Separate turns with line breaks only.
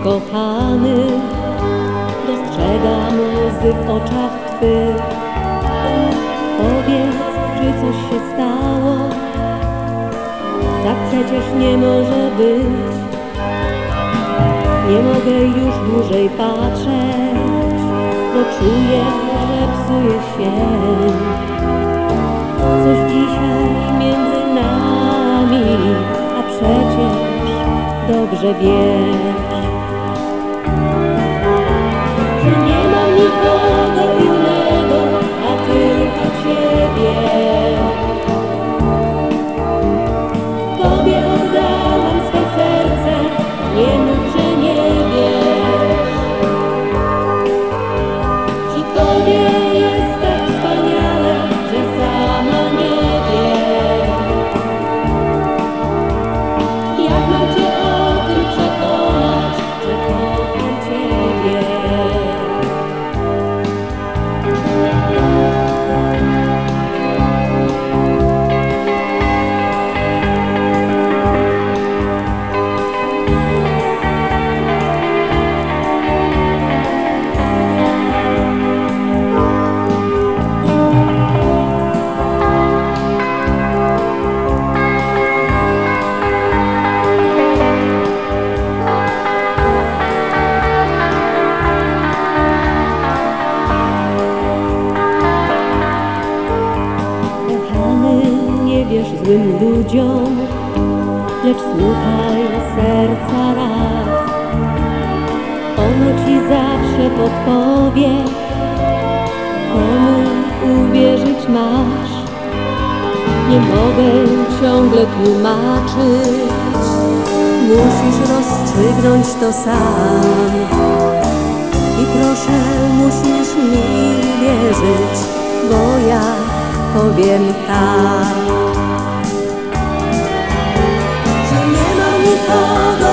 ukopany Dostrzegam łzy w oczach Twych. Powiedz, czy coś się stało? Tak przecież nie może być. Nie mogę już dłużej patrzeć Bo czuję, że psuje się. Coś dzisiaj między nami A przecież dobrze wiesz. Złym ludziom, lecz słuchaj serca rad. Ono ci zawsze podpowie, komu uwierzyć masz. Nie mogę ciągle tłumaczyć, musisz rozstrzygnąć to sam. I proszę, musisz mi wierzyć, bo ja powiem tak. Że nie ma nikogo